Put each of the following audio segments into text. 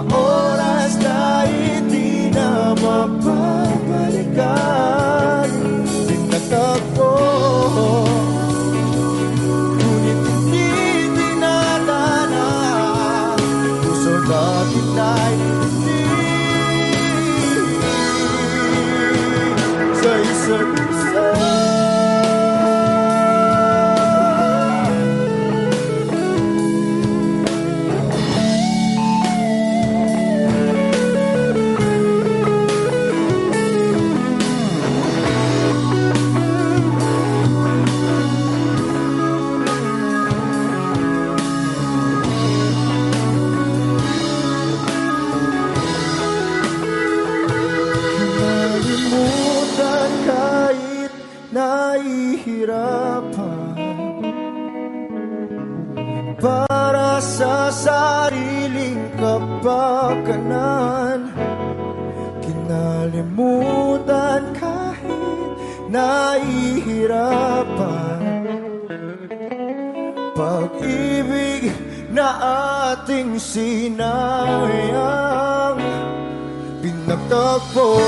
Mga oras na hindi na ating sinayang Pinagtagpo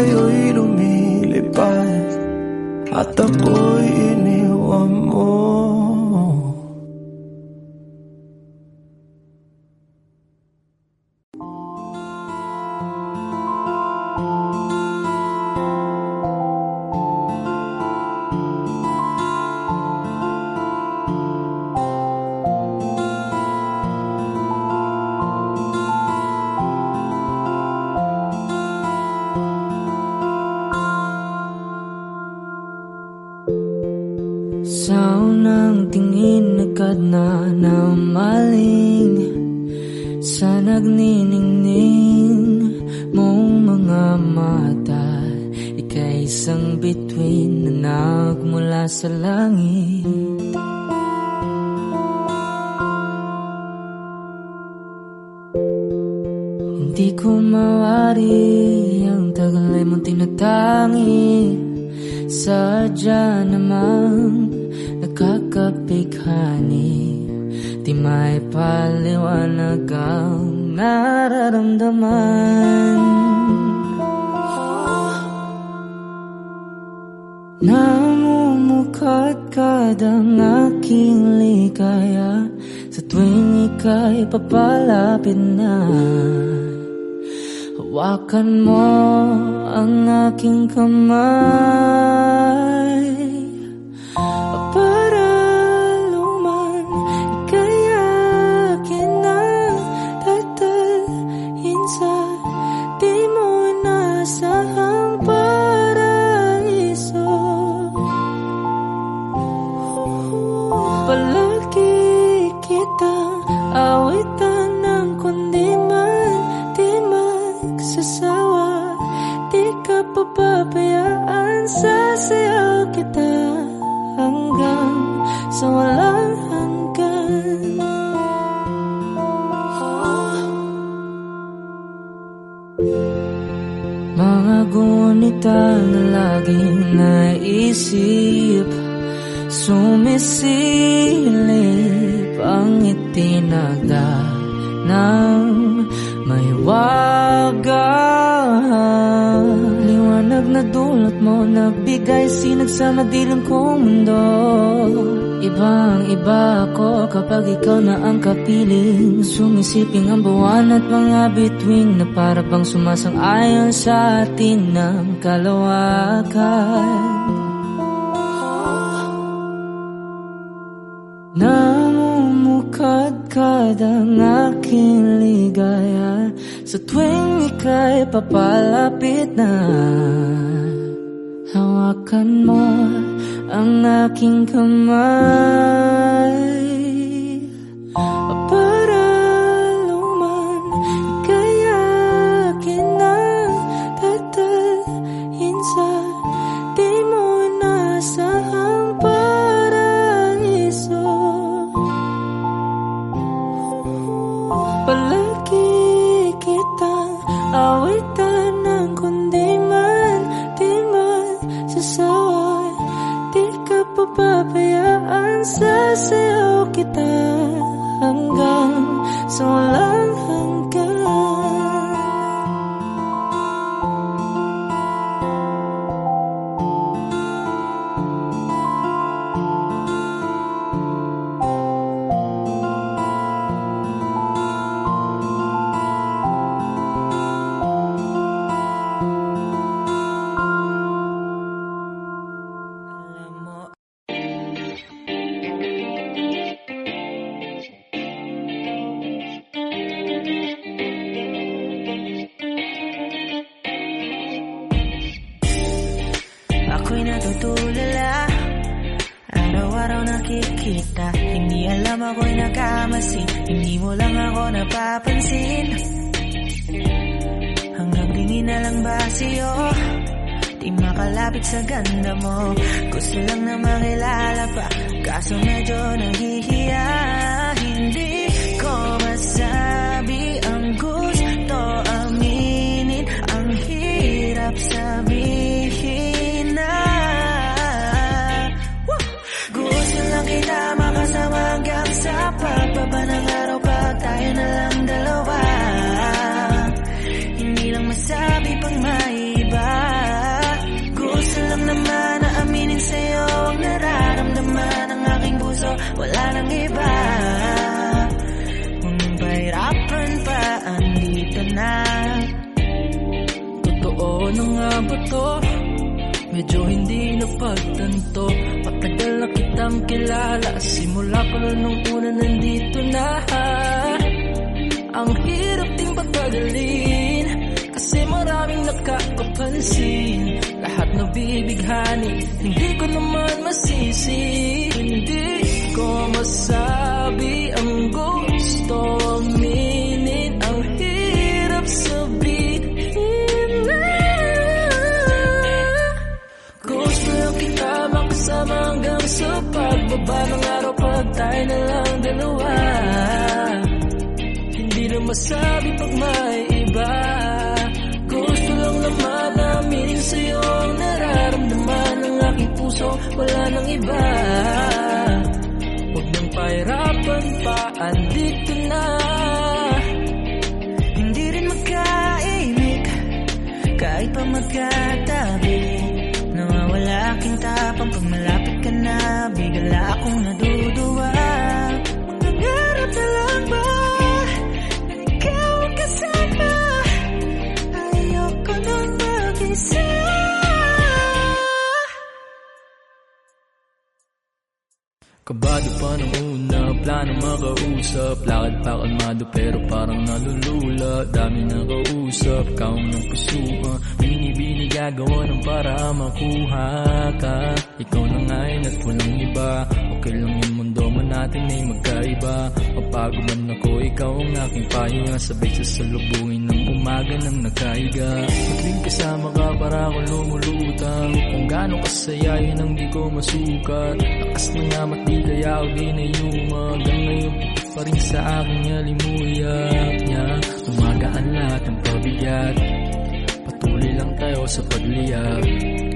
Tayo'y lumilipad At ako'y iniwan mo umaga Liwanag na dulot mo Nagbigay sinag sa madilim kong mundo. Ibang iba ako kapag ikaw na ang kapiling. Sumisiping ang buwan at mga bituin Na para bang sumasang-ayon sa atin ng kalawakan. Namumukad ka ng aking ligaya. Sa tuwing ika'y papalapit na Hawakan mo ang aking kamay. lang ba to? Medyo hindi napagtanto. Matagal na kitang kilala Simula pala nung una nandito na. Ang hirap ding patagalin Kasi maraming nakakapansin. Lahat na bibighani Hindi ko naman masisi Hindi ko masabi ang gusto ni makasama hanggang sa pagbaba ng araw Pag tayo na lang dalawa. Hindi na masabi pag may iba. Gusto lang naman na aminin sa'yo Ang nararamdaman ng aking puso. Wala nang iba. Huwag nang pahirapan pa Andito na. Hindi rin magkaimik Kahit pa magkatabi. Nawawala aking tapang Pag na Bigla akong naduduwa. Mangangarap na lang ba? Na ikaw ang kasama. Ayoko nang mag-isa. Kabado pa ng una, plano makausap. Lakad pa kalmado pero parang nalulula. Dami na kausap, kaong ng pusuan Binibini gagawa ng para makuha ka Ikaw na ngayon at walang iba. Okay lang yung mundo man natin ay magkaiba. Mapagod man ako, ikaw ang aking pahinga. Sabay sa salubungin ng umaga nang nagkaiga. Magling kasama ka para akong lumulutang Kung gaano kasaya yun ang di ko masukat. Lakas ng amat di kaya ako di na yuma Hanggang ngayon pa rin sa aking alimuyak niya Umagaan lahat ng pabigat Patuloy lang tayo sa pagliyap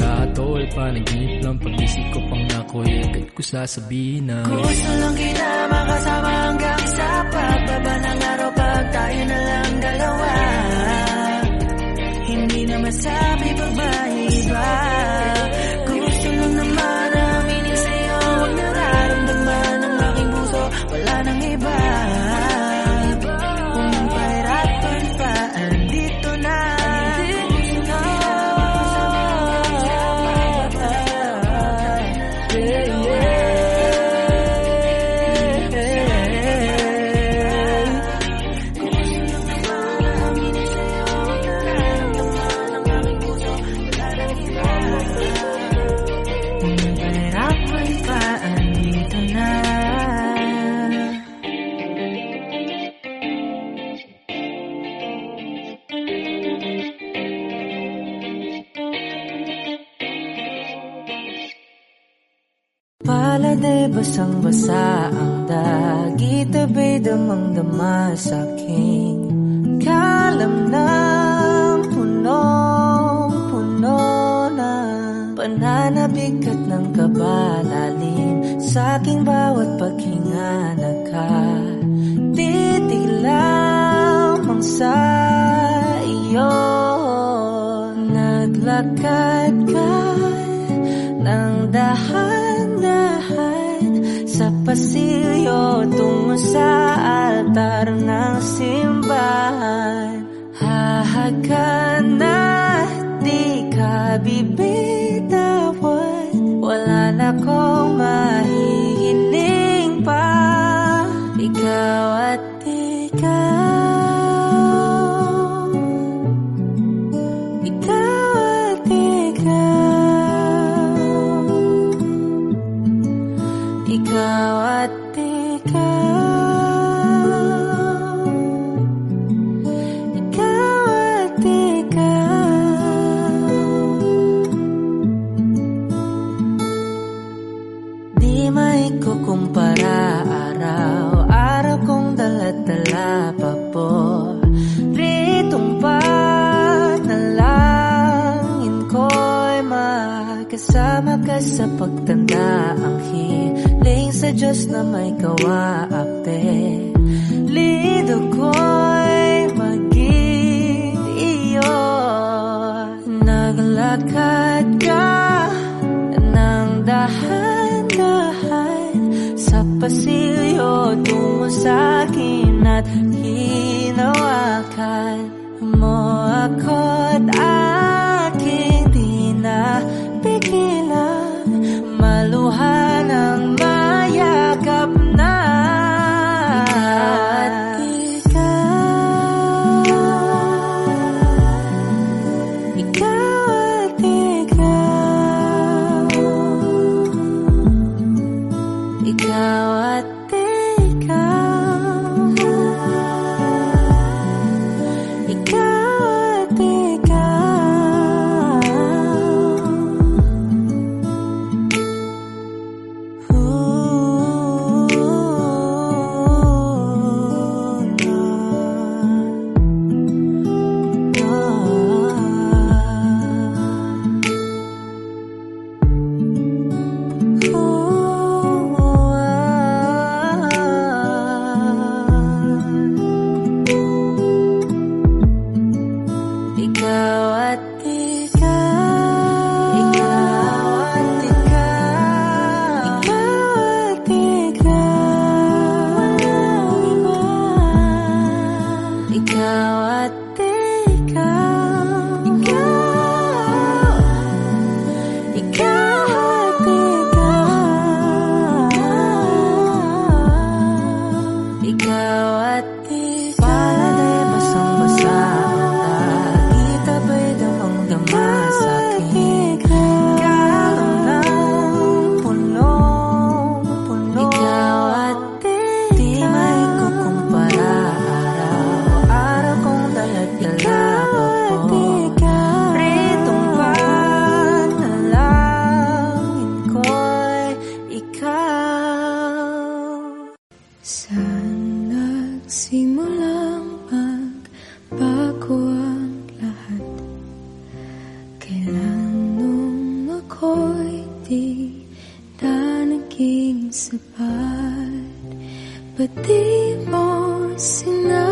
Kung lahat to ay panaginip lang. Pag-isip ko pang ako'y agad ko sasabihin na. Gusto lang kita makasama hanggang sa pagbaba ng araw Pag tayo na lang dalawa. Hindi na masabi pag sa aking kalam ng punong-puno na. Pananabik at ng kabalalim. Sa aking bawat paghinga Nakatitig lamang sa iyo. Naglakad ka ng dahan-dahan Sa pasilyo tungo sa na may kawaapte Lido ko'y maging iyo Naglakad ka ng dahan-dahan Sa pasilyo tungo sa akin at Ako yung nauna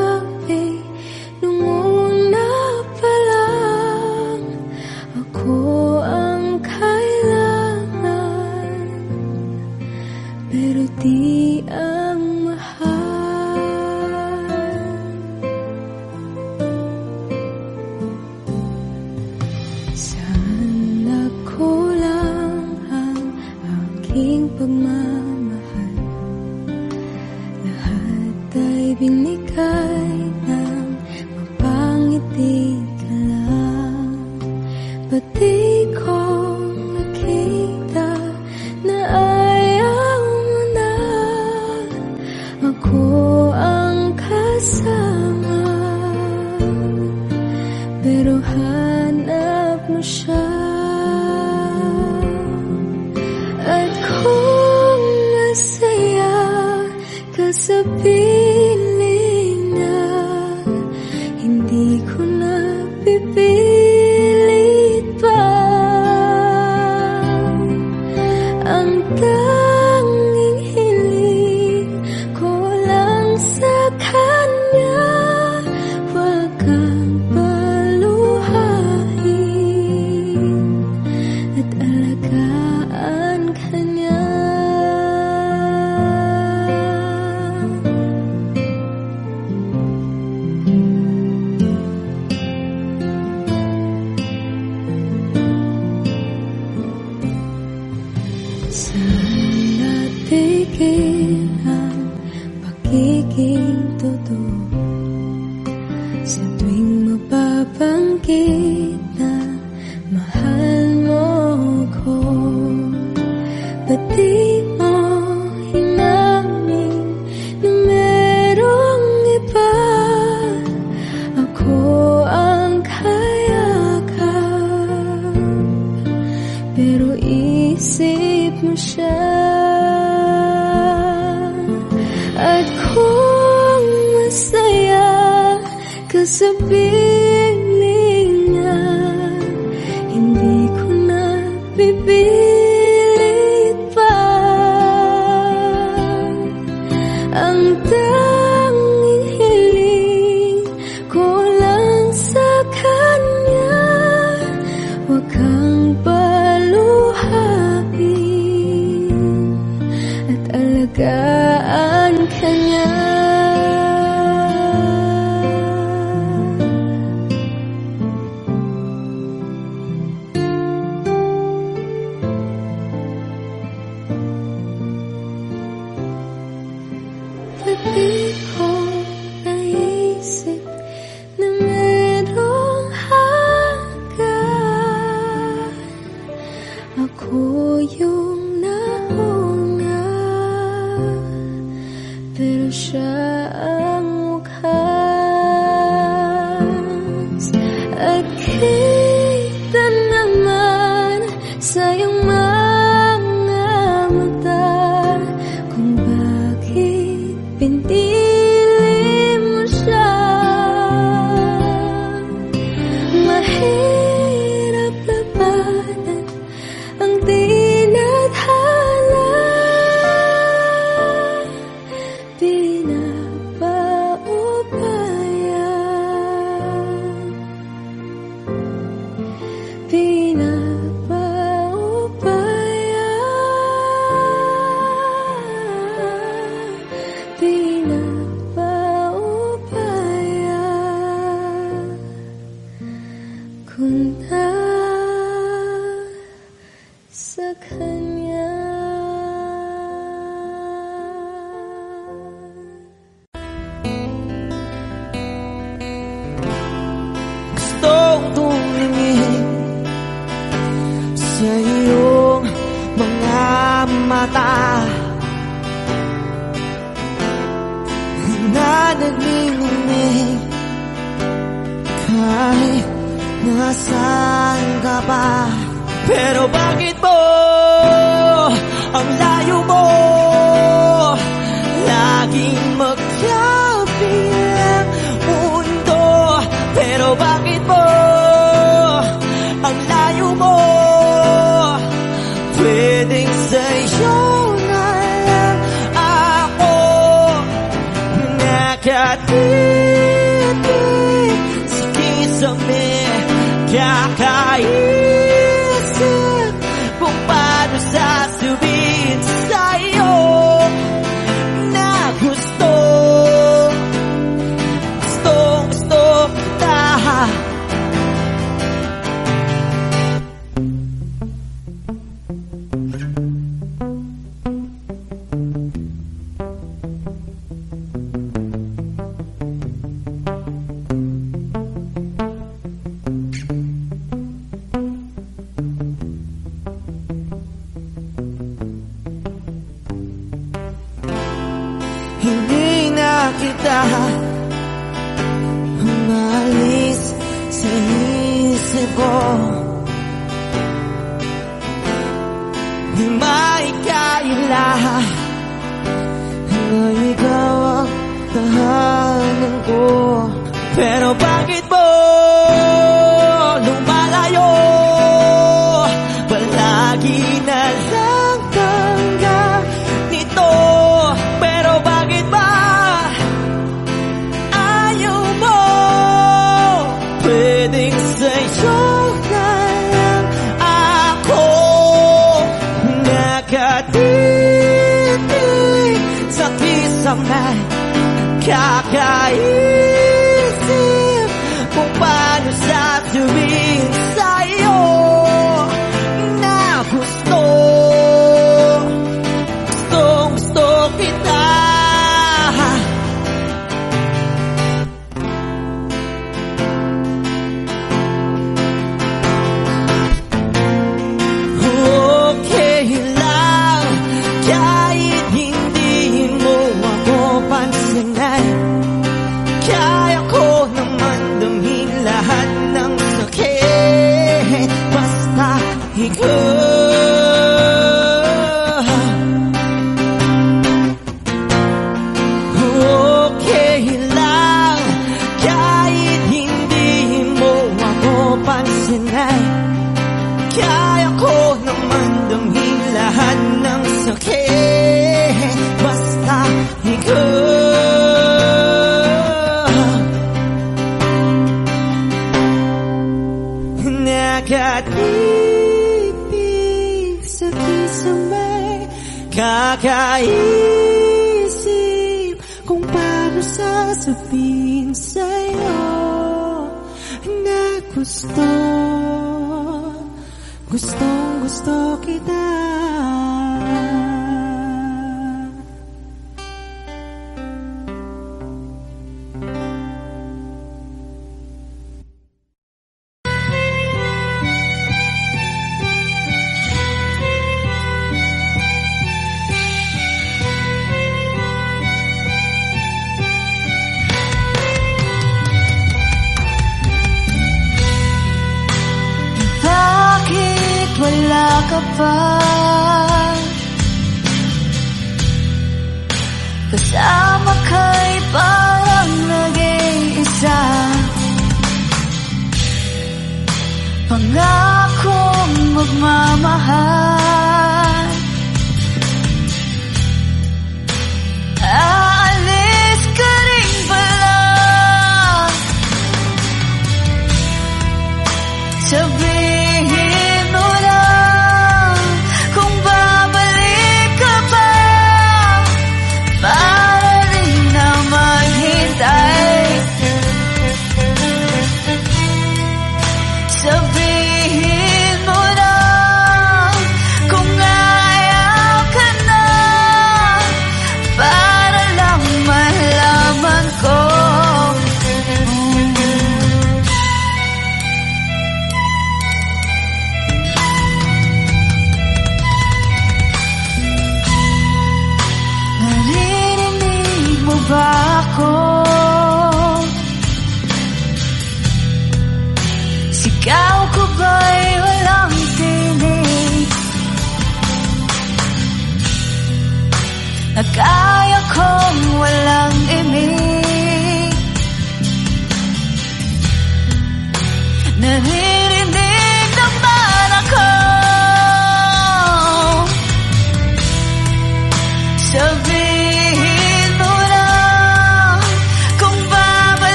gusto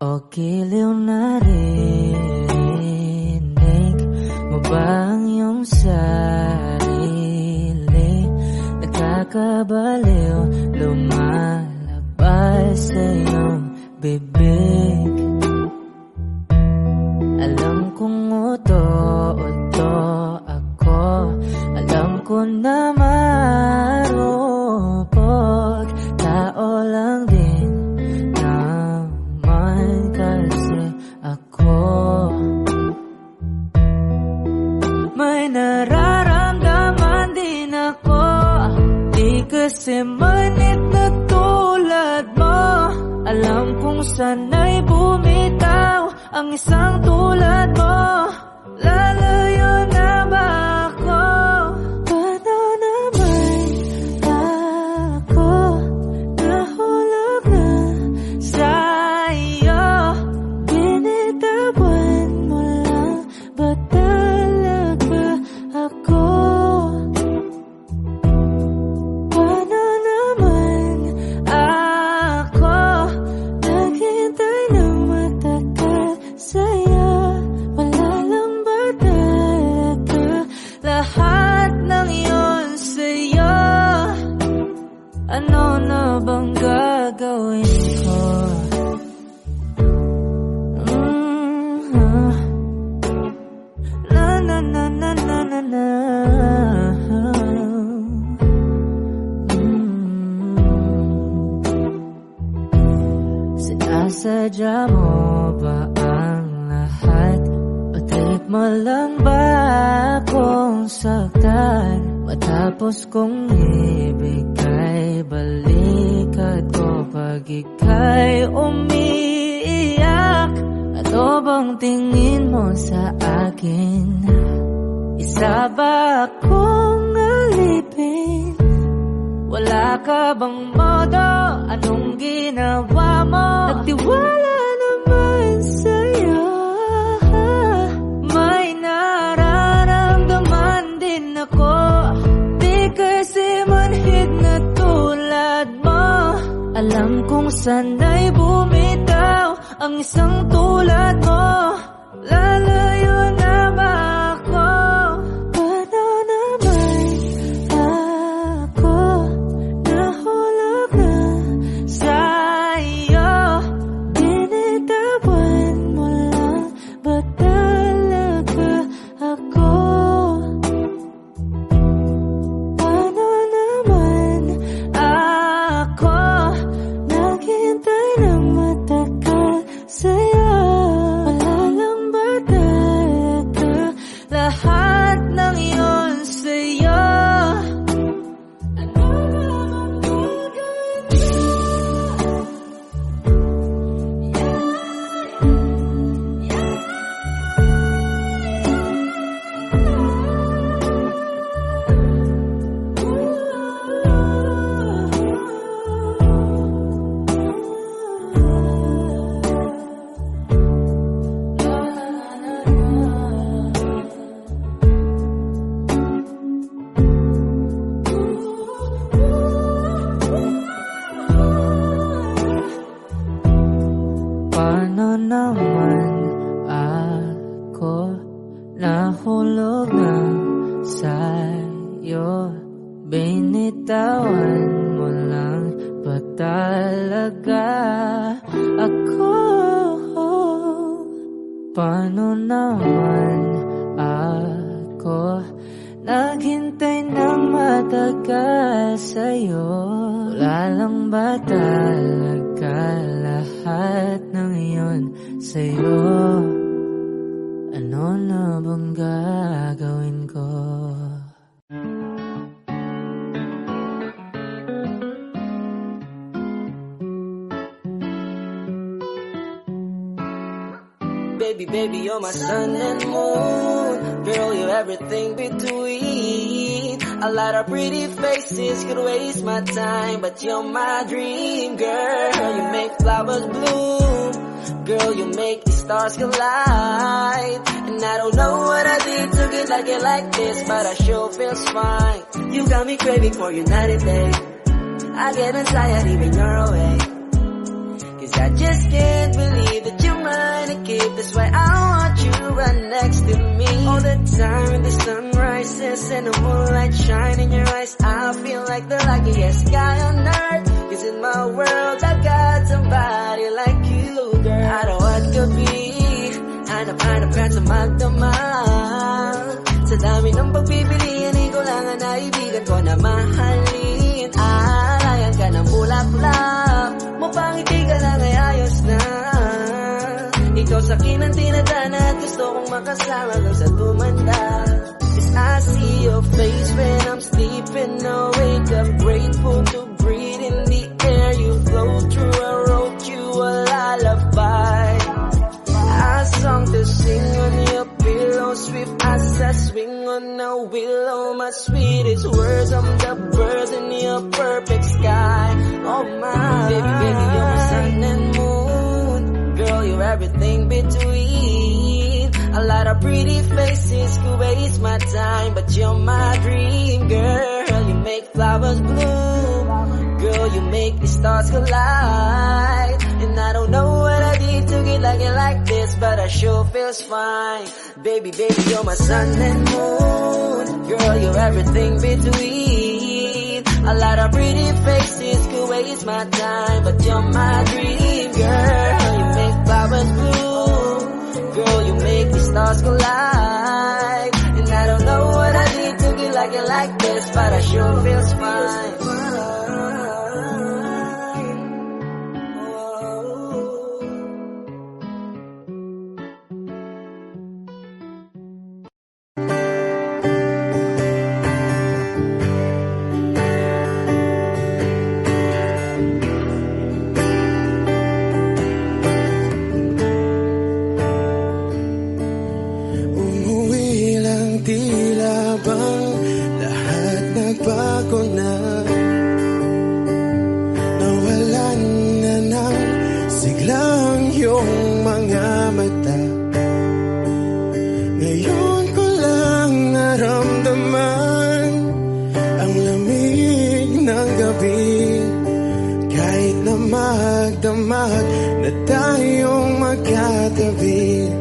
O giliw na rinig mo ba ang iyong sarili? Nagkakabaliw lumalabas sa'yo Alam kong sana'y bumitaw Ang isang tulad mo Lalo you're my dream, girl. You make flowers bloom. Girl, you make the stars collide. And I don't know what I did to get like it like this, but I sure feels fine. You got me craving for you night and day. I get anxiety when you're away. Cause I just can't believe that mine. That's why I want you right next to me. All the time when the sun rises and the moonlight shine in your eyes, I feel like the luckiest guy on earth. Cause in my world, I've got somebody like you, girl. I know what could be. Hanap-hanap ka sa magdamag. Sa dami ng pagpipilian, ikaw lang ang naibigan ko na mahalin. Alayan ka ng bulaklak. Akin ang tinadana at gusto kong makasama kang sa tumanda. Cause I see your face when I'm sleeping awake. I'm grateful to breathe in the air you flow through. I wrote you a lullaby. A song to sing on your pillow, swift as I swing on a willow. My sweetest words, I'm the birds in your perfect sky. Oh my, baby, baby, you're my sun and moon. Girl, you're everything between. A lot of pretty faces could waste my time, but you're my dream, girl. You make flowers bloom. Girl, you make the stars collide. And I don't know what I did to get like it like this, but I sure feels fine. Baby, baby, you're my sun and moon. Girl, you're everything between. A lot of pretty faces could waste my time, but you're my dream, girl. You make flowers bloom. Girl, you make the stars collide. And I don't know what I did to get like it like this, but I sure feels fine. gabi. Kahit na magdamag na tayong magkatabi.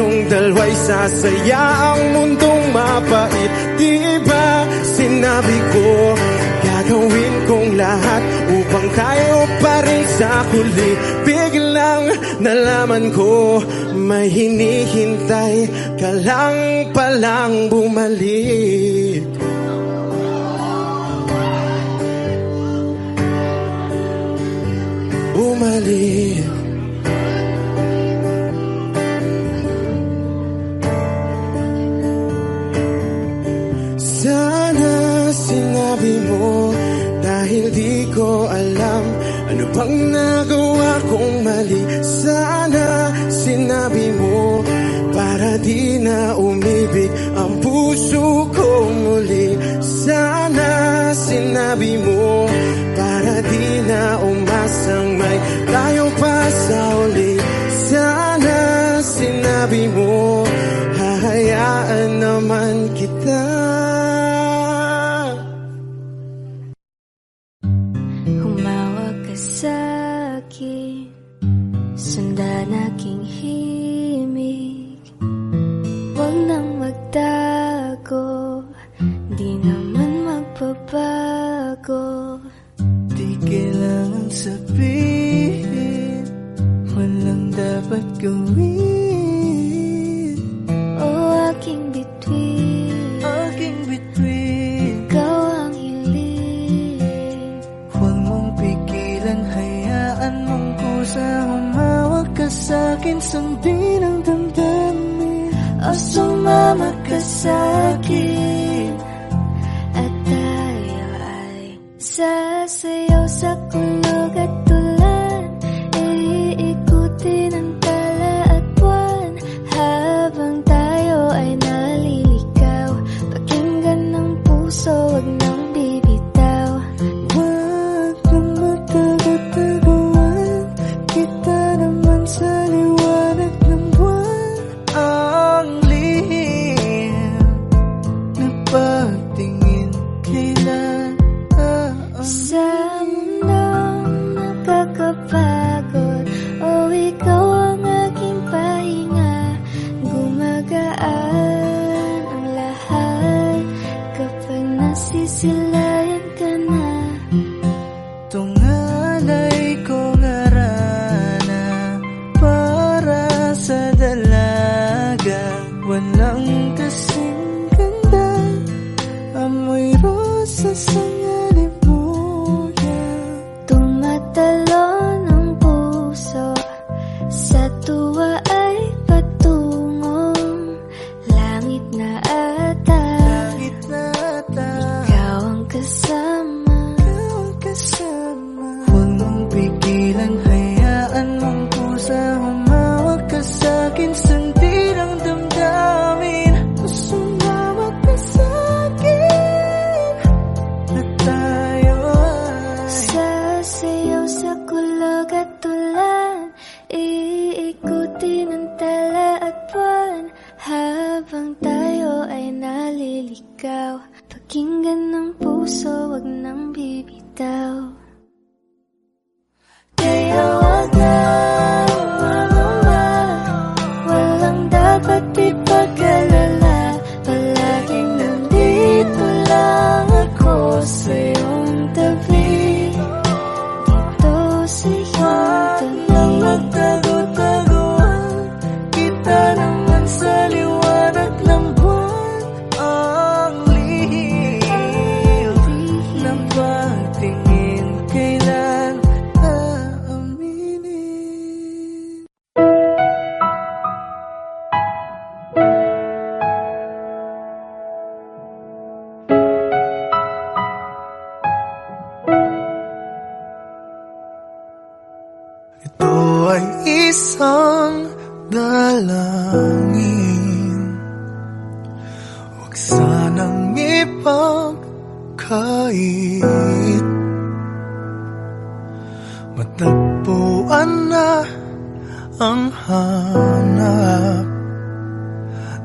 Tayong dalawa'y sasaya ang mundong mapait. Di ba sinabi ko Gagawin kong lahat upang tayo pa rin sa huli? Biglang nalaman ko may hinihintay ka lang palang bumalik. Bumalik. bang nagawa kong mali? Sana sinabi mo para di na umibig ang puso ko muli. Sana sinabi mo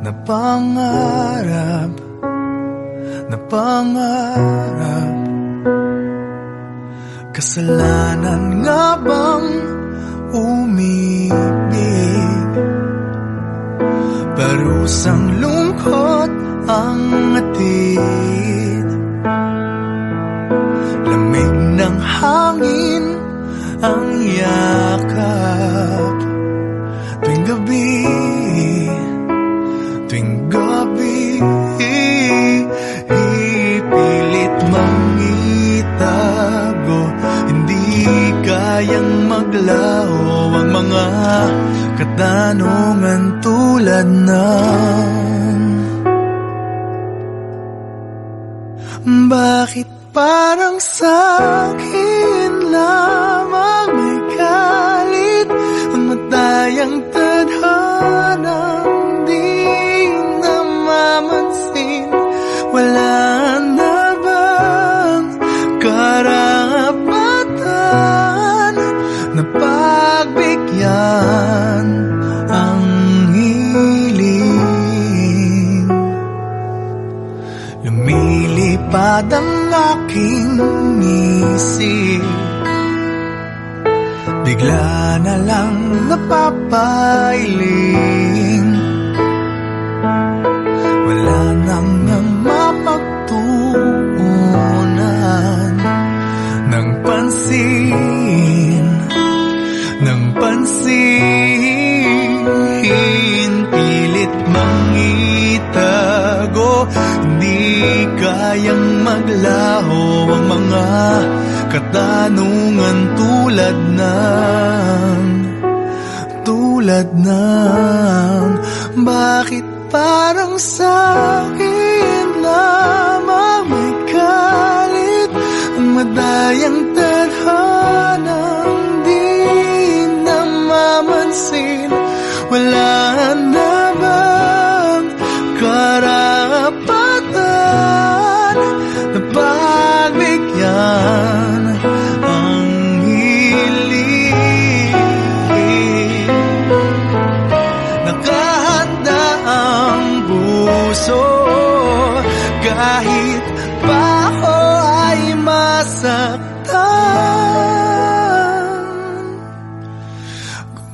Na pangarap. Na pangarap. Kasalanan nga bang umibig? Parusang lungkot ang atid. Lamig ng hangin ang yakap kayang maglaho ang mga katanungan tulad ng Bakit parang sa akin lamang may galit Ang matayang Lumilipad ang aking isip Bigla na lang napapailing Hindi kayang maglaho ang mga katanungan tulad ng tulad ng bakit parang sa akin lamang may galit ang madayang tadhanang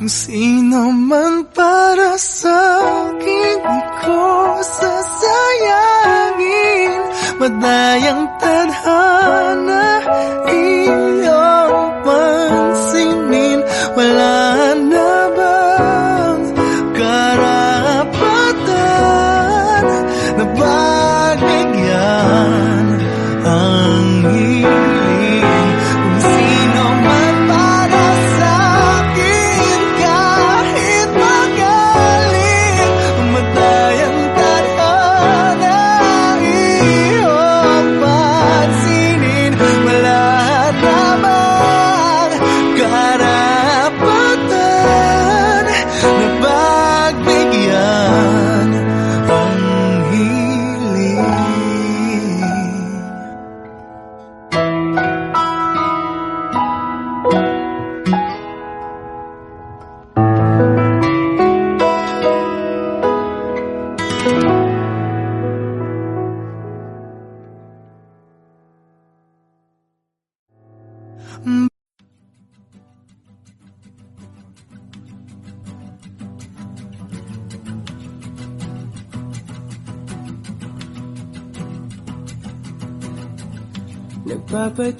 Kung sino man para sa akin Di ko sasayangin. Madayang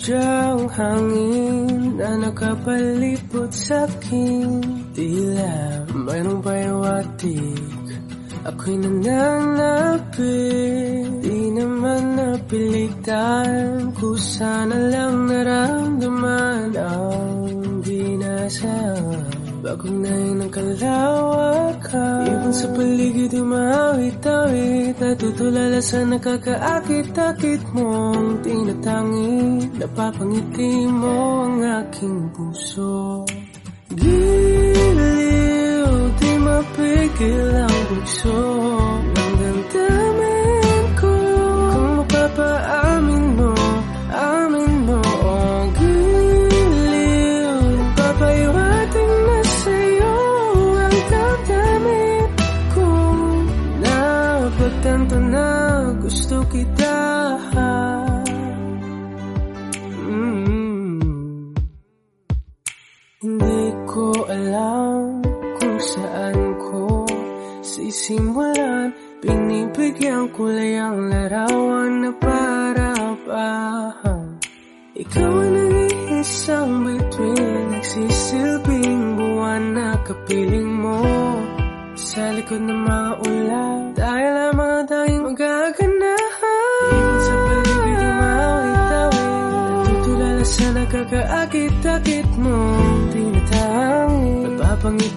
Nagpapadya ang hangin na nakapalipot sa akin Tila mayroong payawatik Ako'y nananapit Di naman napilitan Kusana lang naramdaman Ang di nasa Bagong nain ng kalawakan Ibon sa paligid umawit-awit. Natutulala sa nakakaakit-akit mong tinatangi Napapangiti mo ang aking puso. Giliw, di mapigil ang bugso Ng damdamin ko Kung mapapaamin mo, amin Napagtanto na gusto kita Mm. Hindi ko alam kung saan ko sisimulan. Binibigyan ko lang ang larawan na para pa Ikaw ang nag-iisang bituin Nagsisilbing buwan na kapiling mo. Sa likod ng mga ulan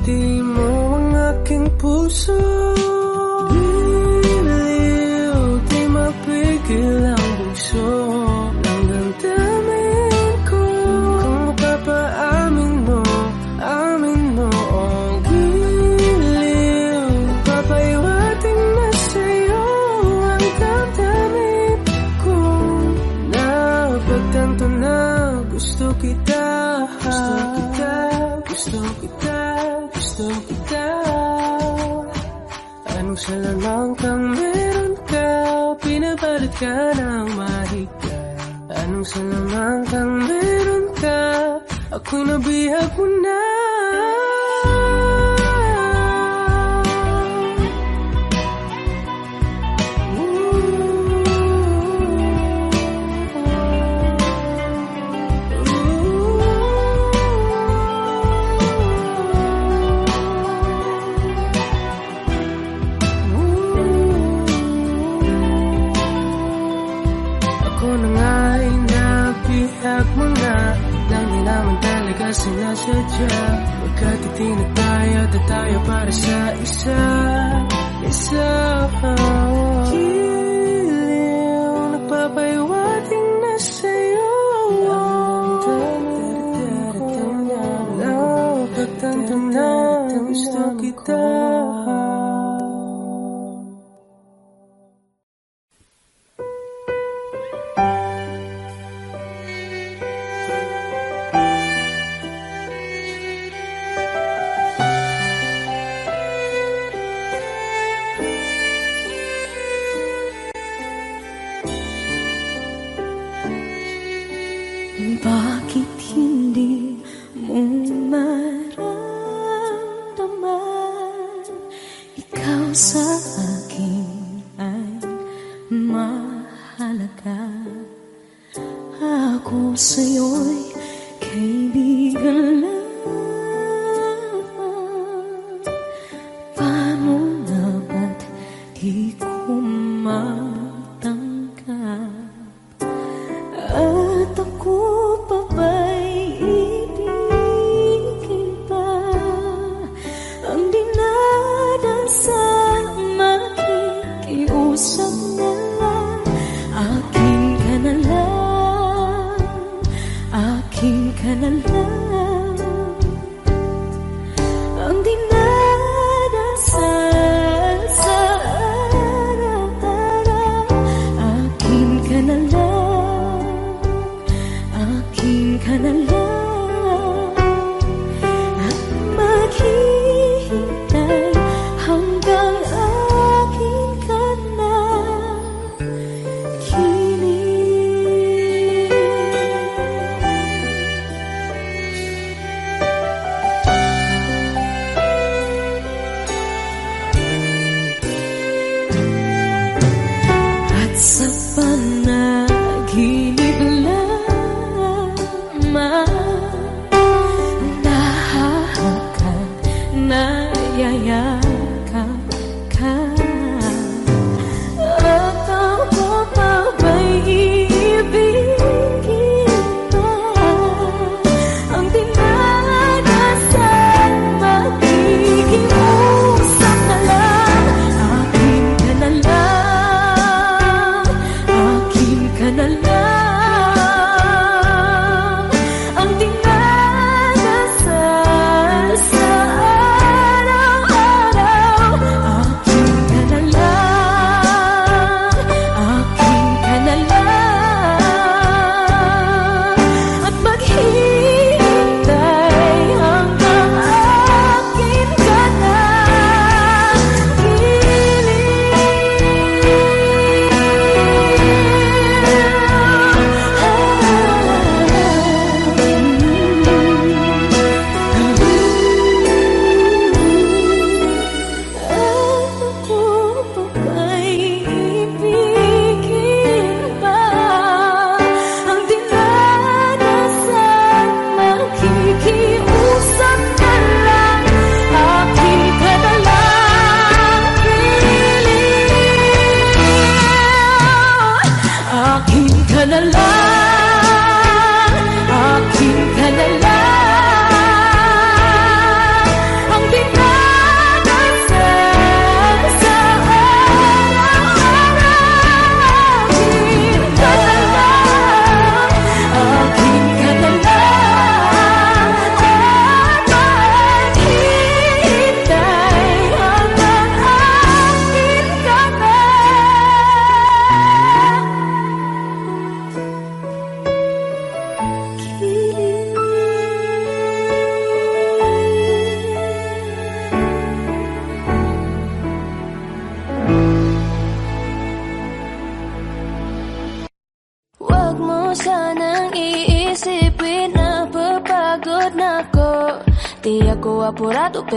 Napapangiti mo ang aking puso. Giliw Di mapigil ang Anong salamang kang meron ka Pinabalot ka ng mahika Anong salamang kang meron ka Ako'y nabihag mo na sinasadya Magkatiti na tayo at tayo para sa isa Isa Giliw Nagpapayawating na sa'yo Napagtanto na gusto kita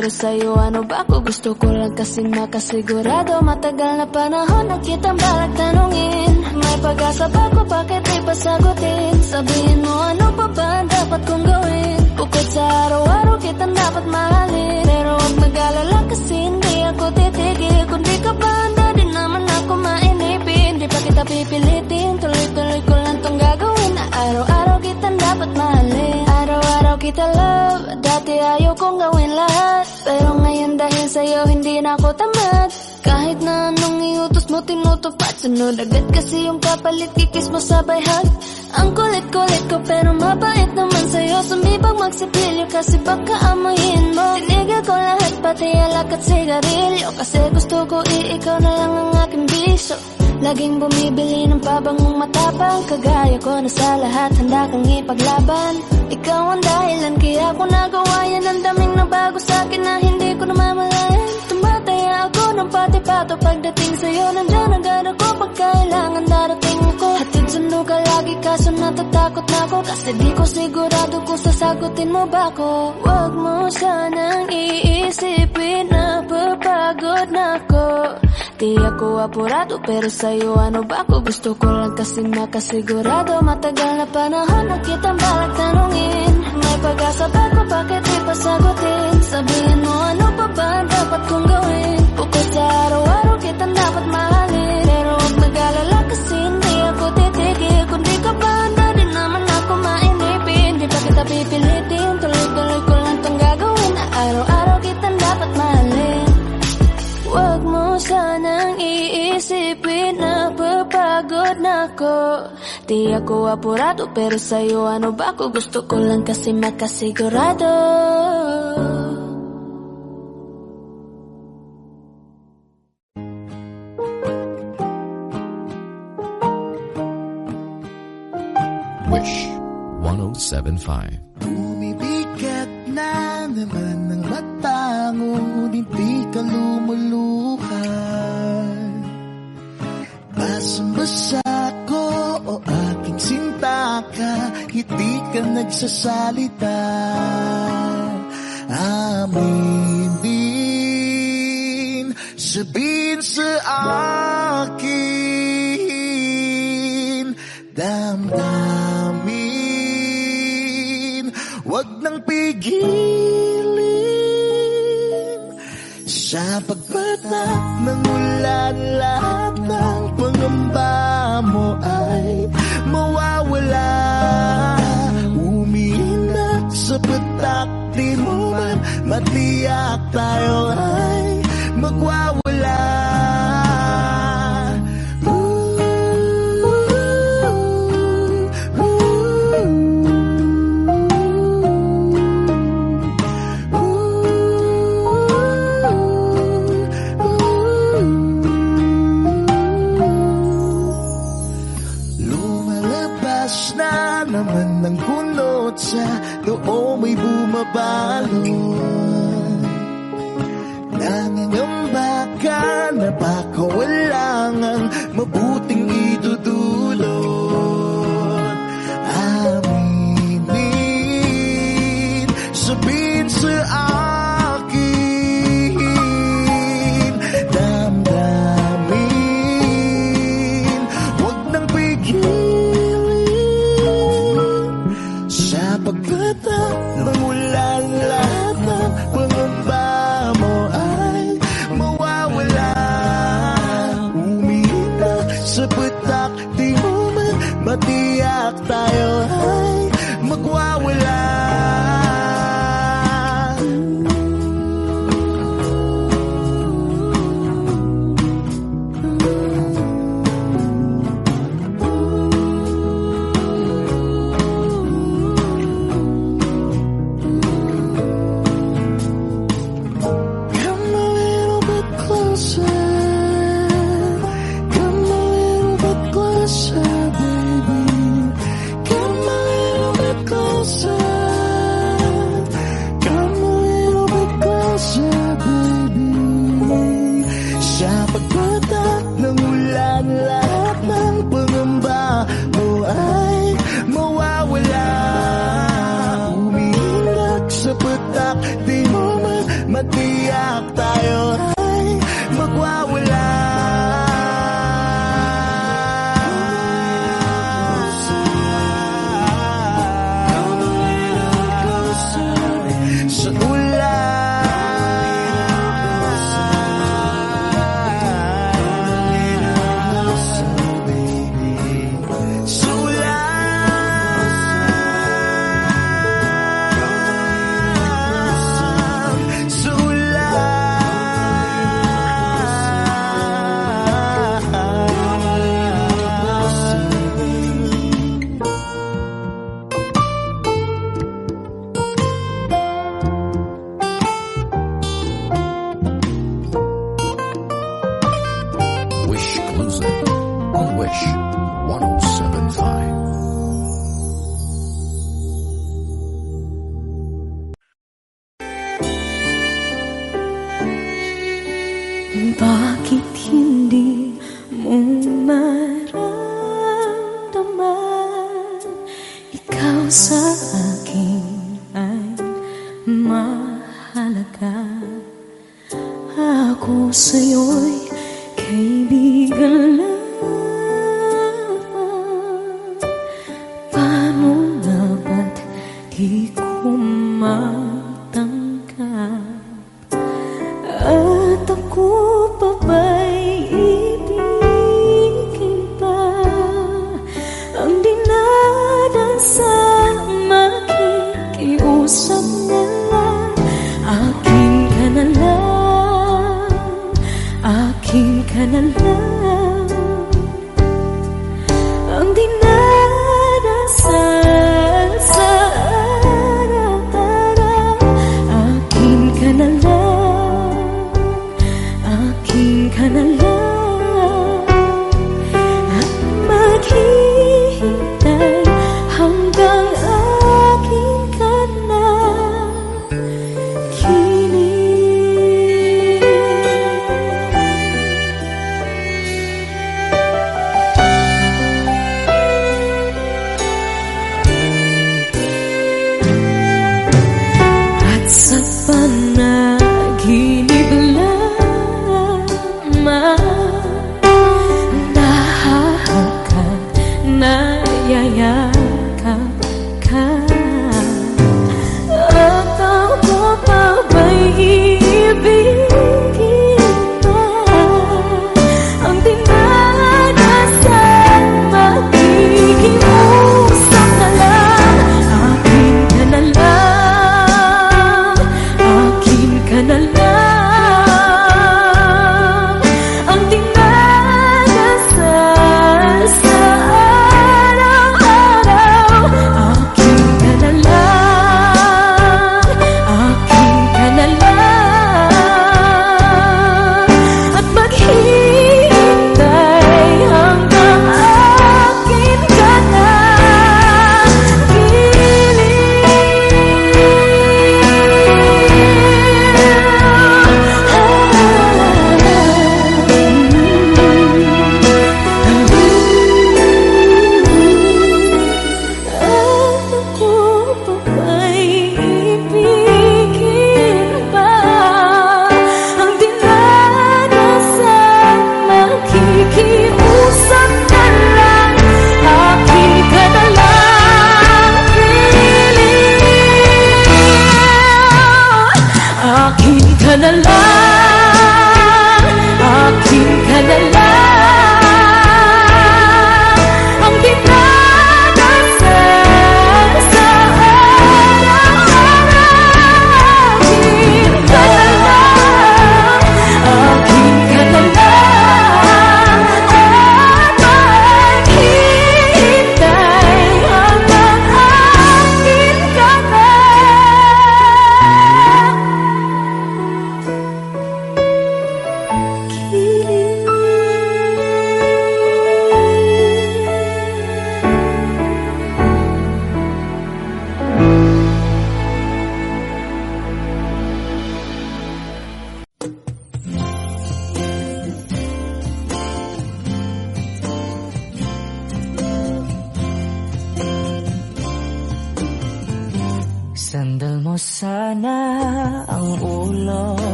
pero sa'yo ano ba ako Gusto ko lang? Kasi makasigurado Matagal na panahon na kitang balak tanungin. May pag-asa ba ko bakit di pa sagutin? Sabihin mo ano pa ba ang dapat kong gawin? Bukod sa araw-araw kitang dapat mahalin. Pero huwag mag-alala kasi hindi ako titigil. Kung di ka ba handa di naman ako mainipin. Di pa kita pipilitin Tuloy-tuloy ko lang tong gagawin. Araw-araw kitang dapat mahalin. Araw-araw kita love ayaw kong gawin lahat Pero ngayon dahil sa'yo hindi na ako tamad. Kahit na anong iutos mo tinutupad Sunod agad kasi yung kapalit kikis mo sabay hug. Ang kulit-kulit ko pero mabait naman sa'yo. Sumibag magsipilyo kasi baka amoyin mo. Tinigil ko lahat pati alak at sigarilyo. Kasi gusto ko iikaw na lang ang aking bisyo Laging bumibili ng pabangong matapang Kagaya ko na sa lahat handa kang ipaglaban. Ikaw ang dahilan kaya ko nagawa yan. Ang daming nabago sa akin na hindi ko namamalayan Ako ng pati-pato. Pagdating sa'yo nandyan agad ako Pag kailangan darating ako Hatid sundo ka lagi kaso natatakot na ako. Kasi di ko sigurado kung sasagutin mo ba ako. Huwag mo sanang iisipin na papagod na ako. Di ako apurado pero sa'yo ano ba ako? Gusto ko lang kasi makasigurado. Matagal na panahon na kitang balak tanungin. May pag-asa ba ko bakit di Sabihin mo ano pa ba ang dapat kong gawin kitang dapat mahalin? Pero huwag mag-alala kasi hindi ako titigil. Kung di ka ba handa di naman ako mainipin. Di pa kita pipilitin. Tuloy-tuloy ko lang tong gagawin. Na araw-araw kitang dapat mahalin. Huwag mo sanang iisipin na papagod na ako. Di ako apurado pero sa'yo ano ba ako Gusto ko lang kasi makasigurado Wish 1075. Bumibigat na naman ang mata mo Hindi ka lumuluhan Basang-basa ko o aking sinta ka Hindi ka nagsasalita Amin din Sabihin sa akin Damdamin pigilin Sa pagpatak ng ulan Lahat ng pangamba mo ay mawawala. Umiinak sa patak Di mo man matiyak tayo ay magwawala Lumalabas na naman ng kunot sa noo may bumabalot Nangangamba ka na baka wala ang mabuting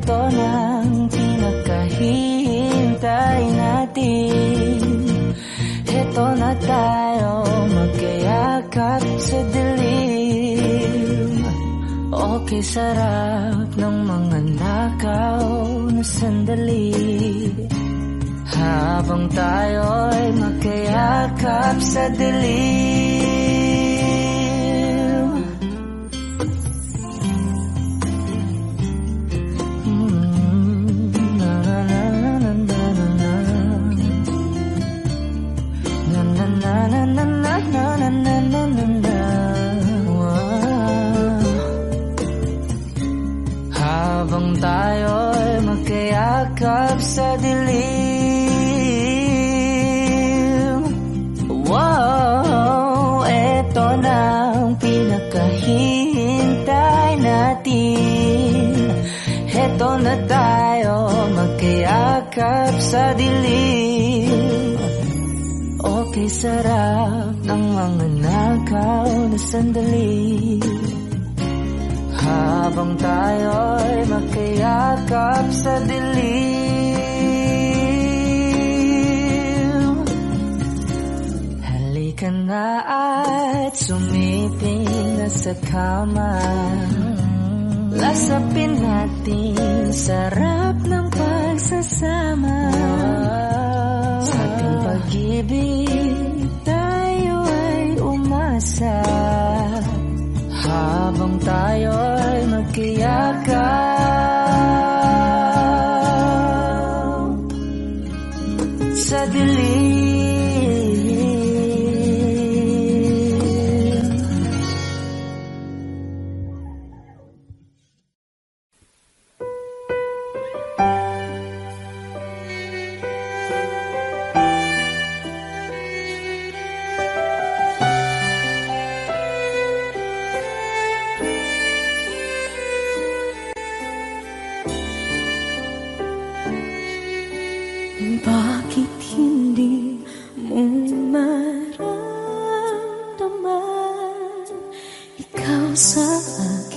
ito ng pinakahihintay natin. Ito na tayo magkayakap sa dilim. Okay sarap ng mga nakaw na sandali. Habang tayo'y magkayakap sa dilim. sikap sa dilim. Okay, sarap ng mga nakaw na sandali. Habang tayo'y makayakap sa dilim. Halika na at sumiping na sa kama. Lasapin natin sarap ng pag kasama. Sa ating tayo ay umasa. Habang tayo ay magkiyakap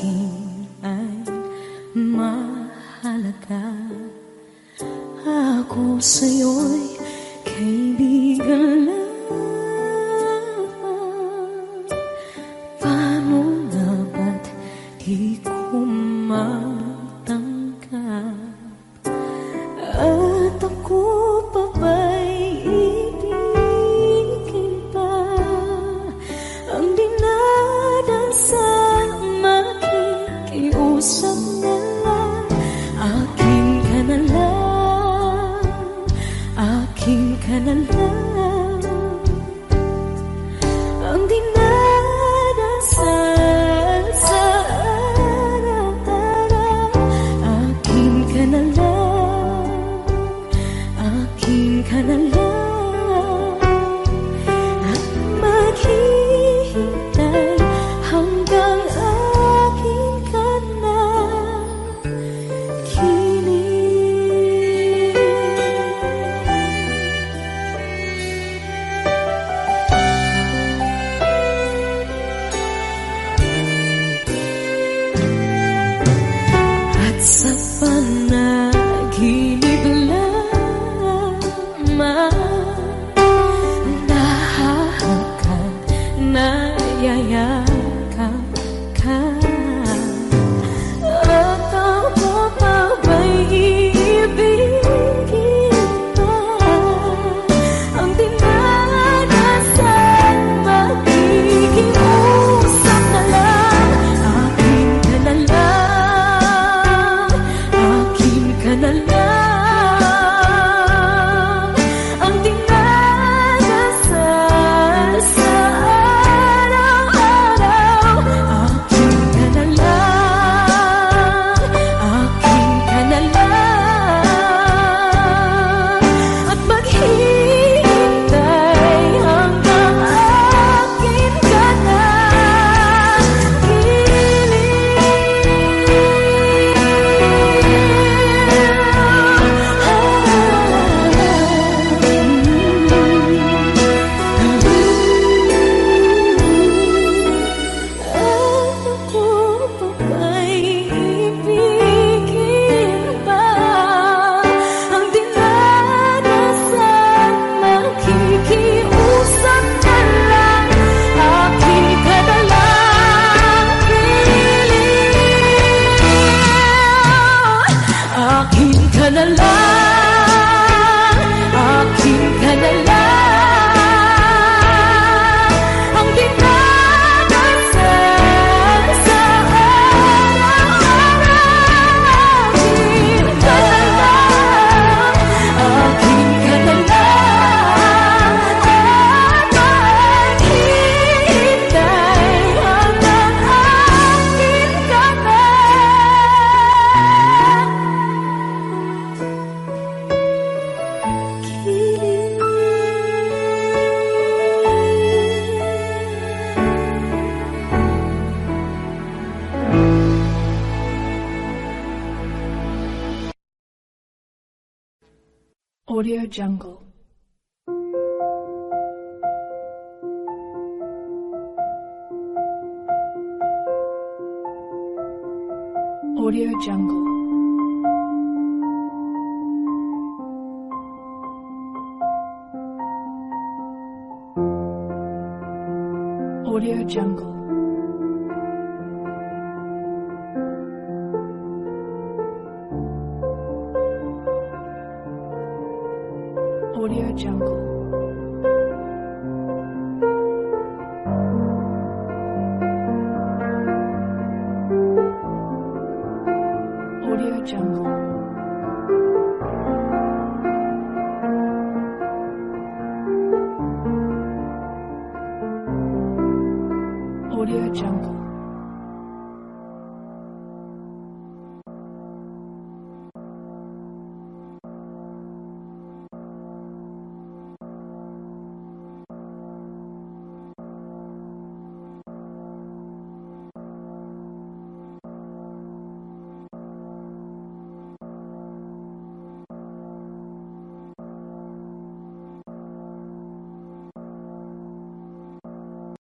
akin ay mahalaga. Ako sa'yo